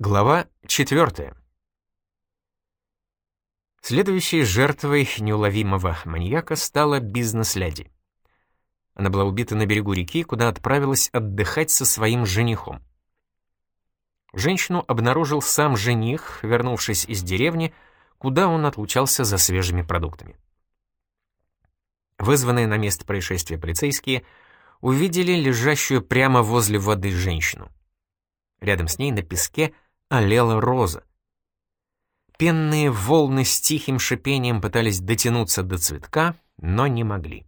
Глава 4. Следующей жертвой неуловимого маньяка стала бизнес-леди. Она была убита на берегу реки, куда отправилась отдыхать со своим женихом. Женщину обнаружил сам жених, вернувшись из деревни, куда он отлучался за свежими продуктами. Вызванные на место происшествия полицейские увидели лежащую прямо возле воды женщину. Рядом с ней на песке — олела роза. Пенные волны с тихим шипением пытались дотянуться до цветка, но не могли.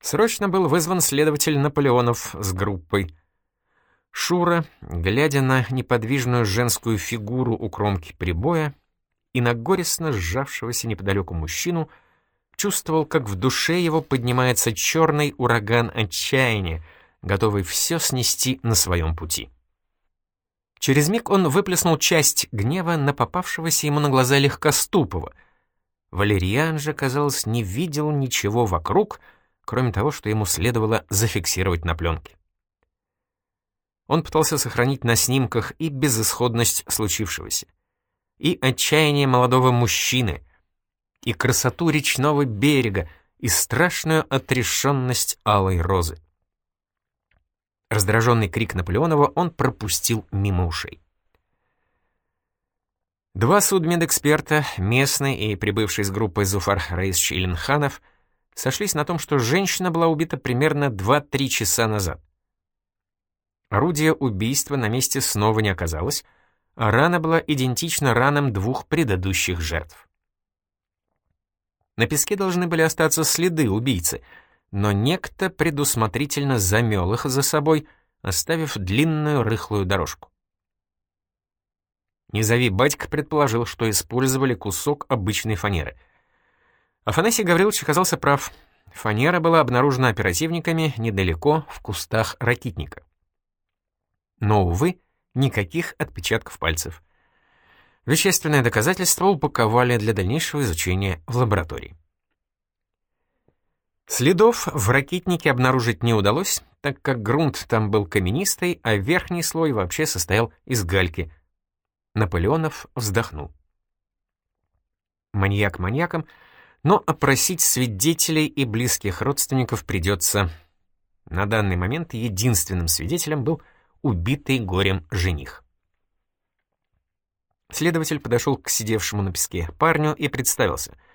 Срочно был вызван следователь Наполеонов с группой. Шура, глядя на неподвижную женскую фигуру у кромки прибоя и на горестно сжавшегося неподалеку мужчину, чувствовал, как в душе его поднимается черный ураган отчаяния, готовый все снести на своем пути. Через миг он выплеснул часть гнева на попавшегося ему на глаза легкоступого. Валерьян же, казалось, не видел ничего вокруг, кроме того, что ему следовало зафиксировать на пленке. Он пытался сохранить на снимках и безысходность случившегося, и отчаяние молодого мужчины, и красоту речного берега, и страшную отрешенность алой розы. Раздраженный крик Наполеонова он пропустил мимо ушей. Два судмедэксперта, местный и прибывший с группой Зуфар Рейсч Ильинханов, сошлись на том, что женщина была убита примерно 2-3 часа назад. Орудие убийства на месте снова не оказалось, а рана была идентична ранам двух предыдущих жертв. На песке должны были остаться следы убийцы — но некто предусмотрительно замел их за собой, оставив длинную рыхлую дорожку. Не зови батька предположил, что использовали кусок обычной фанеры. Афанасий Гаврилович оказался прав. Фанера была обнаружена оперативниками недалеко, в кустах ракитника. Но, увы, никаких отпечатков пальцев. Вещественное доказательство упаковали для дальнейшего изучения в лаборатории. Следов в ракитнике обнаружить не удалось, так как грунт там был каменистый, а верхний слой вообще состоял из гальки. Наполеонов вздохнул. Маньяк маньяком, но опросить свидетелей и близких родственников придется. На данный момент единственным свидетелем был убитый горем жених. Следователь подошел к сидевшему на песке парню и представился —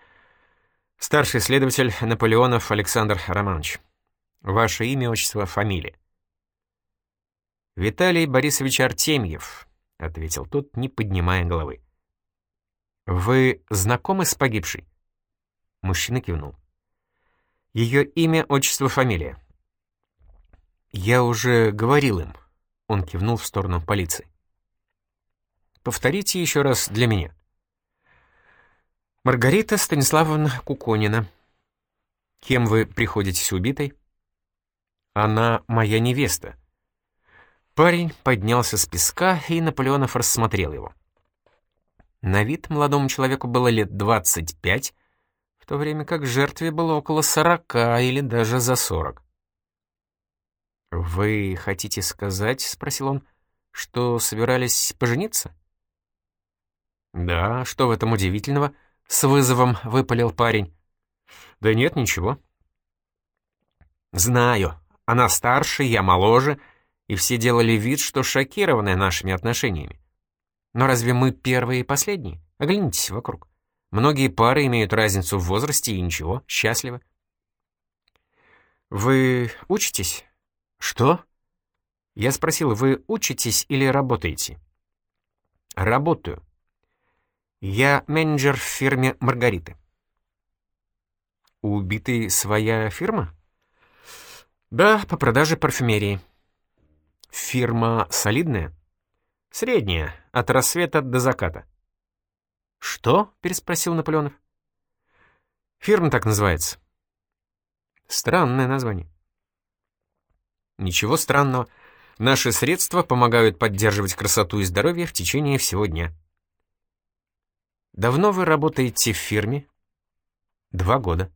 Старший следователь Наполеонов Александр Романович. Ваше имя, отчество, фамилия. Виталий Борисович Артемьев, ответил тот, не поднимая головы. Вы знакомы с погибшей? Мужчина кивнул. Ее имя, отчество, фамилия. Я уже говорил им. Он кивнул в сторону полиции. Повторите еще раз для меня. Маргарита Станиславовна Куконина. Кем вы приходитесь убитой? Она моя невеста. Парень поднялся с песка, и Наполеонов рассмотрел его. На вид молодому человеку было лет 25, в то время как жертве было около 40 или даже за 40. «Вы хотите сказать, — спросил он, — что собирались пожениться?» «Да, что в этом удивительного?» — с вызовом выпалил парень. «Да нет, ничего». «Знаю. Она старше, я моложе, и все делали вид, что шокированы нашими отношениями. Но разве мы первые и последние? Оглянитесь вокруг. Многие пары имеют разницу в возрасте и ничего, счастливы». «Вы учитесь?» «Что?» Я спросил, вы учитесь или работаете? «Работаю. Я менеджер в фирме Маргариты. У своя фирма? Да, по продаже парфюмерии. Фирма солидная? Средняя, от рассвета до заката. Что? переспросил Наполеонов. Фирма так называется. Странное название. Ничего странного. Наши средства помогают поддерживать красоту и здоровье в течение всего дня. Давно вы работаете в фирме? Два года.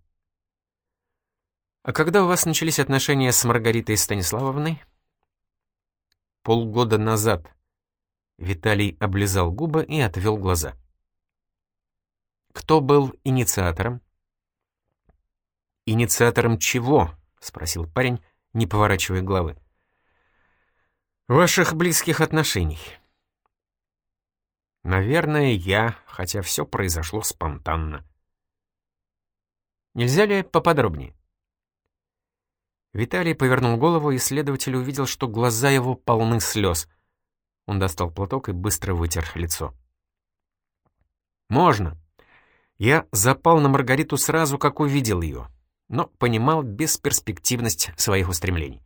А когда у вас начались отношения с Маргаритой Станиславовной? Полгода назад. Виталий облизал губы и отвел глаза. «Кто был инициатором?» «Инициатором чего?» — спросил парень, не поворачивая головы. «Ваших близких отношений». «Наверное, я, хотя все произошло спонтанно». «Нельзя ли поподробнее?» Виталий повернул голову, и следователь увидел, что глаза его полны слез. Он достал платок и быстро вытер лицо. «Можно. Я запал на Маргариту сразу, как увидел ее но понимал бесперспективность своих устремлений.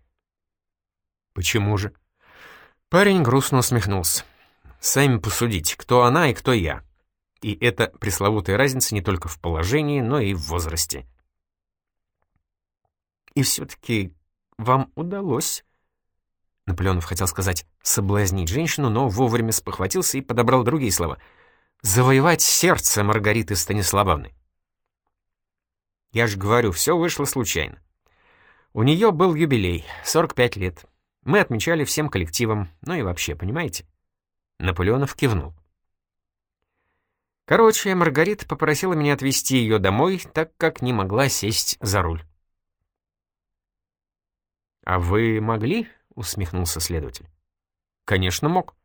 «Почему же?» Парень грустно усмехнулся. «Сами посудите, кто она и кто я. И это пресловутая разница не только в положении, но и в возрасте». «И все-таки вам удалось...» Наполеонов хотел сказать «соблазнить женщину», но вовремя спохватился и подобрал другие слова. «Завоевать сердце Маргариты Станиславовны». Я же говорю, все вышло случайно. У нее был юбилей, 45 лет. Мы отмечали всем коллективом, ну и вообще, понимаете? Наполеонов кивнул. Короче, Маргарита попросила меня отвезти ее домой, так как не могла сесть за руль. «А вы могли?» — усмехнулся следователь. «Конечно, мог».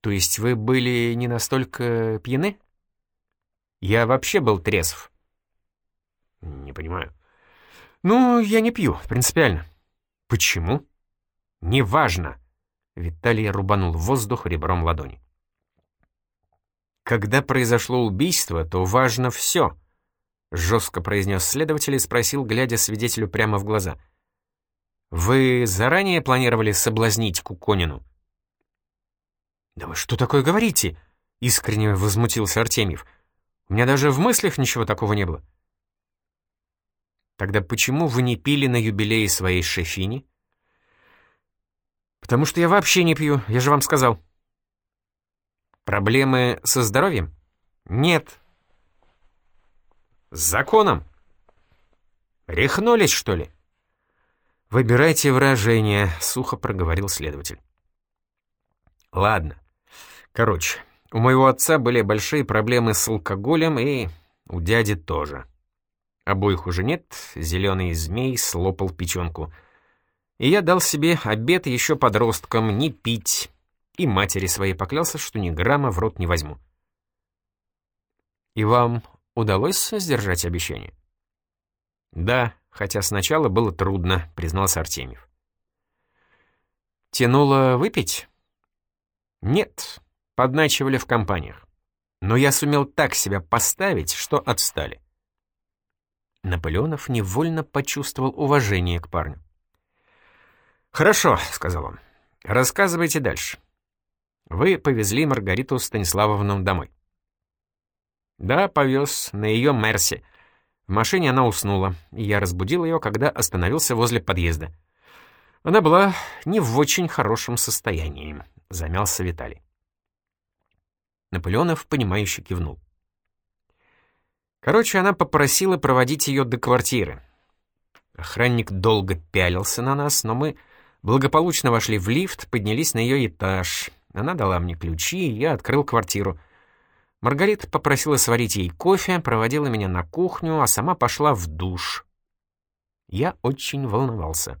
«То есть вы были не настолько пьяны?» «Я вообще был трезв», «Не понимаю». «Ну, я не пью, принципиально». «Почему?» «Неважно». Виталий рубанул воздух ребром ладони. «Когда произошло убийство, то важно все», — жестко произнес следователь и спросил, глядя свидетелю прямо в глаза. «Вы заранее планировали соблазнить Куконину?» «Да вы что такое говорите?» — искренне возмутился Артемьев. «У меня даже в мыслях ничего такого не было». Тогда почему вы не пили на юбилее своей шефини? Потому что я вообще не пью, я же вам сказал. Проблемы со здоровьем? Нет. С законом? Рехнулись, что ли? Выбирайте выражение, сухо проговорил следователь. Ладно. Короче, у моего отца были большие проблемы с алкоголем, и у дяди тоже. Обоих уже нет, зеленый змей слопал печенку. И я дал себе обед еще подросткам не пить, и матери своей поклялся, что ни грамма в рот не возьму. «И вам удалось сдержать обещание?» «Да, хотя сначала было трудно», — признался Артемьев. «Тянуло выпить?» «Нет, подначивали в компаниях. Но я сумел так себя поставить, что отстали. Наполеонов невольно почувствовал уважение к парню. «Хорошо», — сказал он, — «рассказывайте дальше. Вы повезли Маргариту Станиславовну домой». «Да, повез, на ее Мерсе. В машине она уснула, и я разбудил ее, когда остановился возле подъезда. Она была не в очень хорошем состоянии», — замялся Виталий. Наполеонов, понимающе кивнул. Короче, она попросила проводить ее до квартиры. Охранник долго пялился на нас, но мы благополучно вошли в лифт, поднялись на ее этаж. Она дала мне ключи, и я открыл квартиру. Маргарита попросила сварить ей кофе, проводила меня на кухню, а сама пошла в душ. Я очень волновался.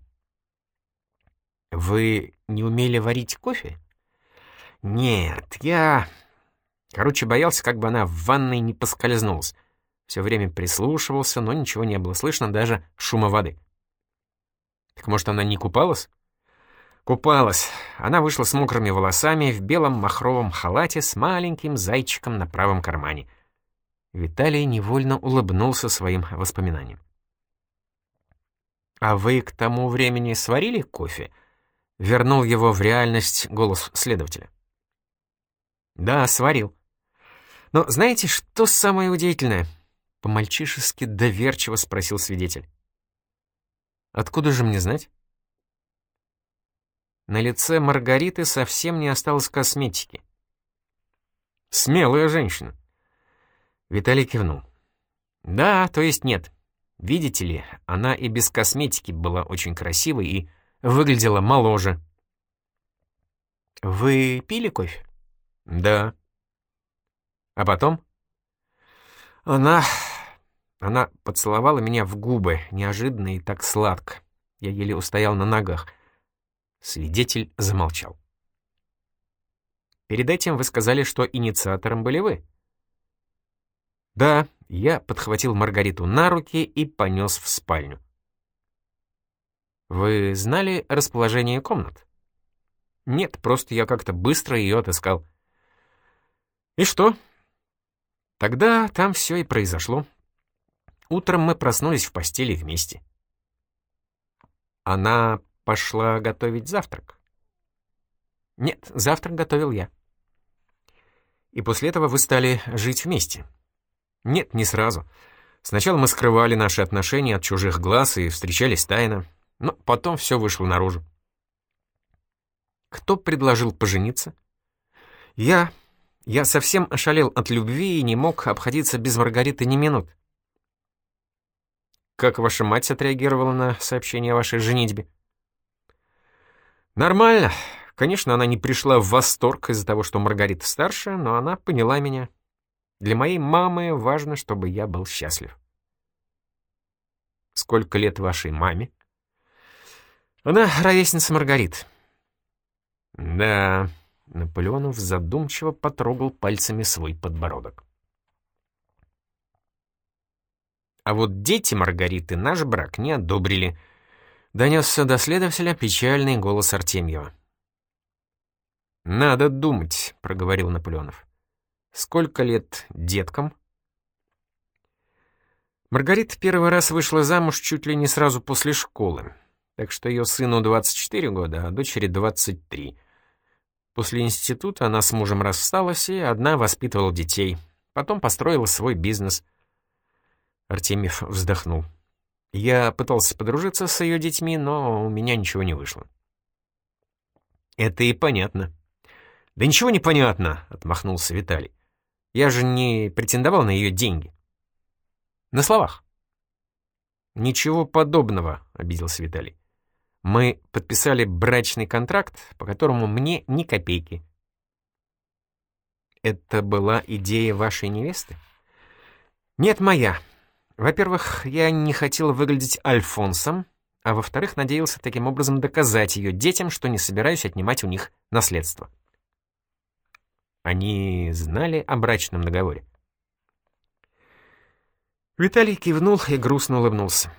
«Вы не умели варить кофе?» «Нет, я...» Короче, боялся, как бы она в ванной не поскользнулась. Все время прислушивался, но ничего не было слышно, даже шума воды. Так может, она не купалась? Купалась. Она вышла с мокрыми волосами, в белом махровом халате с маленьким зайчиком на правом кармане. Виталий невольно улыбнулся своим воспоминаниям. «А вы к тому времени сварили кофе?» — вернул его в реальность голос следователя. «Да, сварил. Но знаете, что самое удивительное?» — по-мальчишески доверчиво спросил свидетель. «Откуда же мне знать?» На лице Маргариты совсем не осталось косметики. «Смелая женщина!» Виталий кивнул. «Да, то есть нет. Видите ли, она и без косметики была очень красивой и выглядела моложе». Вы пили кофе? Да. А потом? Она... Она поцеловала меня в губы, неожиданно и так сладко. Я еле устоял на ногах. Свидетель замолчал. Перед этим вы сказали, что инициатором были вы. Да, я подхватил Маргариту на руки и понес в спальню. Вы знали расположение комнат? Нет, просто я как-то быстро ее отыскал. И что? Тогда там все и произошло. Утром мы проснулись в постели вместе. Она пошла готовить завтрак. Нет, завтрак готовил я. И после этого вы стали жить вместе. Нет, не сразу. Сначала мы скрывали наши отношения от чужих глаз и встречались тайно, но потом все вышло наружу. Кто предложил пожениться? Я. Я совсем ошалел от любви и не мог обходиться без Маргариты ни минут. Как ваша мать отреагировала на сообщение о вашей женитьбе? Нормально. Конечно, она не пришла в восторг из-за того, что Маргарита старше, но она поняла меня. Для моей мамы важно, чтобы я был счастлив. Сколько лет вашей маме? Она ровесница Маргарит. Да, Наполеонов задумчиво потрогал пальцами свой подбородок. А вот дети Маргариты наш брак не одобрили. Донесся до следователя печальный голос Артемьева. «Надо думать», — проговорил Наполеонов. «Сколько лет деткам?» Маргарита первый раз вышла замуж чуть ли не сразу после школы, так что ее сыну 24 года, а дочери 23. После института она с мужем рассталась и одна воспитывала детей. Потом построила свой бизнес — Артемьев вздохнул. Я пытался подружиться с ее детьми, но у меня ничего не вышло. Это и понятно. Да ничего не понятно, отмахнулся Виталий. Я же не претендовал на ее деньги. На словах. Ничего подобного, обиделся Виталий. Мы подписали брачный контракт, по которому мне ни копейки. Это была идея вашей невесты? Нет, моя. Во-первых, я не хотел выглядеть Альфонсом, а во-вторых, надеялся таким образом доказать ее детям, что не собираюсь отнимать у них наследство. Они знали о брачном договоре. Виталий кивнул и грустно улыбнулся.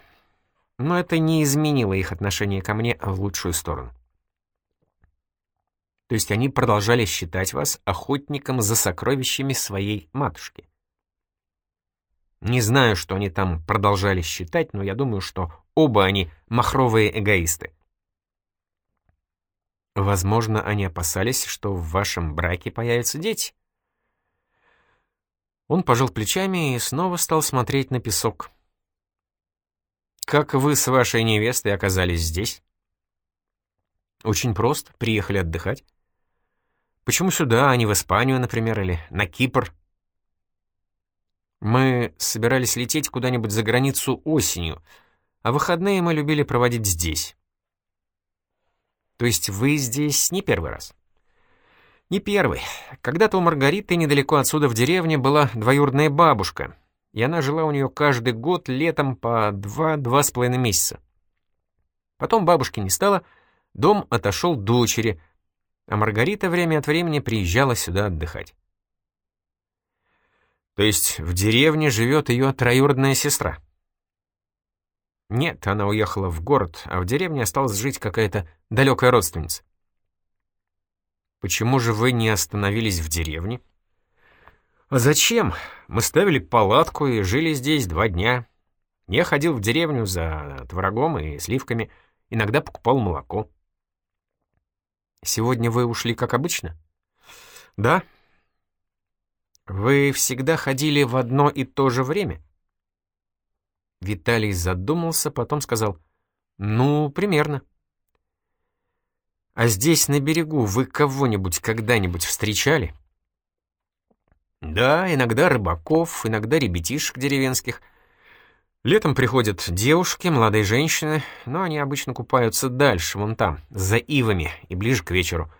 Но это не изменило их отношение ко мне в лучшую сторону. То есть они продолжали считать вас охотником за сокровищами своей матушки. Не знаю, что они там продолжали считать, но я думаю, что оба они махровые эгоисты. Возможно, они опасались, что в вашем браке появятся дети. Он пожал плечами и снова стал смотреть на песок. «Как вы с вашей невестой оказались здесь?» «Очень просто. Приехали отдыхать. Почему сюда, а не в Испанию, например, или на Кипр?» Мы собирались лететь куда-нибудь за границу осенью, а выходные мы любили проводить здесь. То есть вы здесь не первый раз? Не первый. Когда-то у Маргариты недалеко отсюда в деревне была двоюродная бабушка, и она жила у нее каждый год летом по два-два с половиной месяца. Потом бабушки не стало, дом отошел дочери, а Маргарита время от времени приезжала сюда отдыхать. То есть в деревне живет ее троюродная сестра? Нет, она уехала в город, а в деревне осталась жить какая-то далекая родственница. Почему же вы не остановились в деревне? А зачем? Мы ставили палатку и жили здесь два дня. Я ходил в деревню за творогом и сливками, иногда покупал молоко. Сегодня вы ушли как обычно? Да, «Вы всегда ходили в одно и то же время?» Виталий задумался, потом сказал, «Ну, примерно». «А здесь, на берегу, вы кого-нибудь когда-нибудь встречали?» «Да, иногда рыбаков, иногда ребятишек деревенских. Летом приходят девушки, молодые женщины, но они обычно купаются дальше, вон там, за ивами и ближе к вечеру.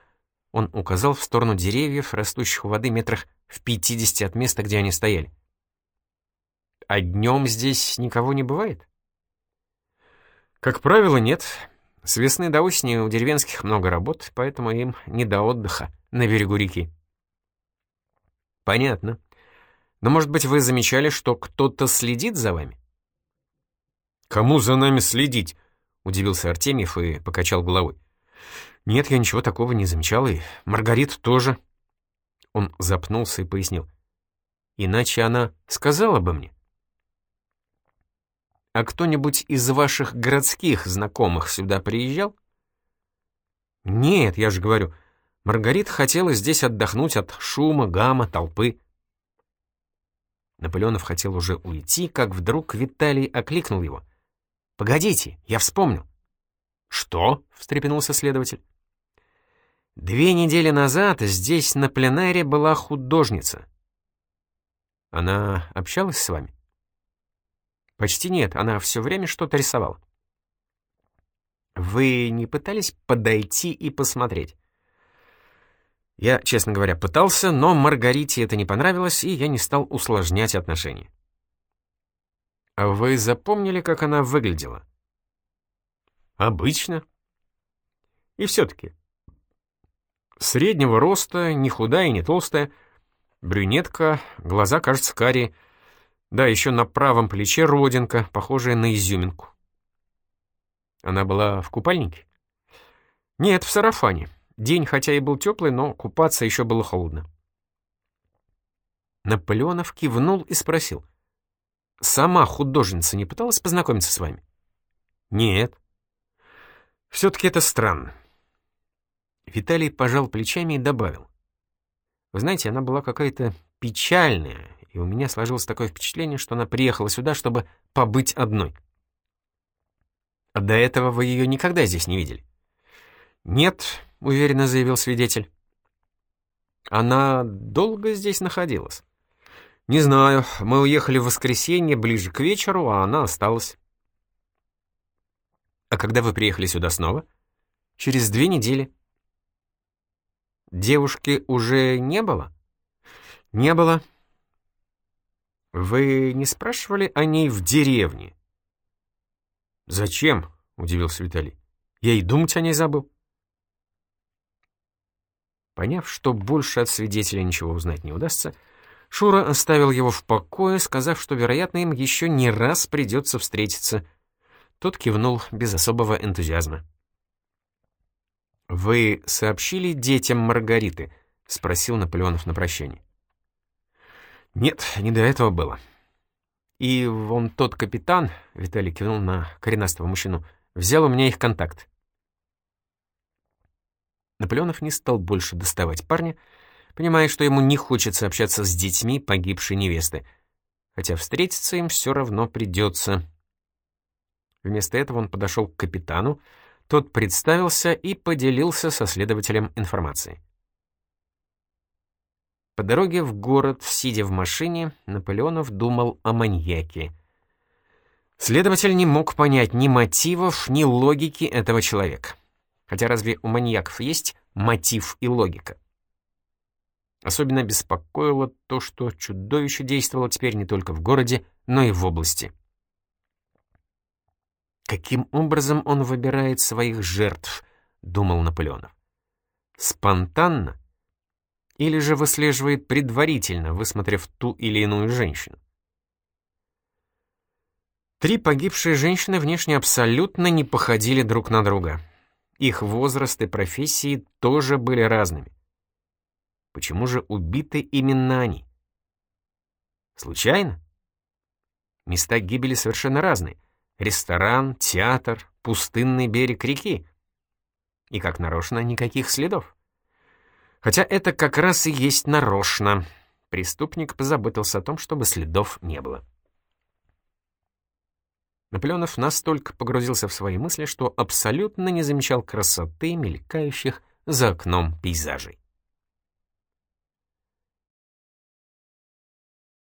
Он указал в сторону деревьев, растущих у воды метрах в 50 от места, где они стояли. «А днем здесь никого не бывает?» «Как правило, нет. С весны до осени у деревенских много работ, поэтому им не до отдыха на берегу реки». «Понятно. Но, может быть, вы замечали, что кто-то следит за вами?» «Кому за нами следить?» — удивился Артемьев и покачал головой. «Нет, я ничего такого не замечал, и Маргарита тоже». Он запнулся и пояснил. «Иначе она сказала бы мне». «А кто-нибудь из ваших городских знакомых сюда приезжал?» «Нет, я же говорю, Маргарита хотела здесь отдохнуть от шума, гамма, толпы». Наполеонов хотел уже уйти, как вдруг Виталий окликнул его. «Погодите, я вспомнил». «Что?» — встрепенулся следователь. «Две недели назад здесь на пленэре была художница». «Она общалась с вами?» «Почти нет, она все время что-то рисовала». «Вы не пытались подойти и посмотреть?» Я, честно говоря, пытался, но Маргарите это не понравилось, и я не стал усложнять отношения. А вы запомнили, как она выглядела? Обычно. И все-таки. Среднего роста, не худая и не толстая, брюнетка, глаза, кажется, карие. Да, еще на правом плече родинка, похожая на изюминку. Она была в купальнике? Нет, в сарафане. День хотя и был теплый, но купаться еще было холодно. Наполеонов кивнул и спросил. Сама художница не пыталась познакомиться с вами? Нет. Все-таки это странно. Виталий пожал плечами и добавил. Вы знаете, она была какая-то печальная, и у меня сложилось такое впечатление, что она приехала сюда, чтобы побыть одной. А до этого вы ее никогда здесь не видели? Нет, уверенно заявил свидетель. Она долго здесь находилась? «Не знаю. Мы уехали в воскресенье ближе к вечеру, а она осталась». «А когда вы приехали сюда снова?» «Через две недели». «Девушки уже не было?» «Не было». «Вы не спрашивали о ней в деревне?» «Зачем?» — удивился Виталий. «Я и думать о ней забыл». Поняв, что больше от свидетеля ничего узнать не удастся, Шура оставил его в покое, сказав, что, вероятно, им еще не раз придется встретиться. Тот кивнул без особого энтузиазма. «Вы сообщили детям Маргариты?» — спросил Наполеонов на прощание. «Нет, не до этого было. И вон тот капитан, — Виталий кивнул на коренастого мужчину, — взял у меня их контакт». Наполеонов не стал больше доставать парня, — понимая, что ему не хочется общаться с детьми погибшей невесты, хотя встретиться им все равно придется. Вместо этого он подошел к капитану, тот представился и поделился со следователем информацией. По дороге в город, сидя в машине, Наполеонов думал о маньяке. Следователь не мог понять ни мотивов, ни логики этого человека. Хотя разве у маньяков есть мотив и логика? Особенно беспокоило то, что чудовище действовало теперь не только в городе, но и в области. «Каким образом он выбирает своих жертв?» — думал Наполеонов. «Спонтанно? Или же выслеживает предварительно, высмотрев ту или иную женщину?» Три погибшие женщины внешне абсолютно не походили друг на друга. Их возраст и профессии тоже были разными. Почему же убиты именно они? Случайно? Места гибели совершенно разные. Ресторан, театр, пустынный берег реки. И как нарочно никаких следов. Хотя это как раз и есть нарочно. Преступник позаботился о том, чтобы следов не было. Наполеонов настолько погрузился в свои мысли, что абсолютно не замечал красоты, мелькающих за окном пейзажей.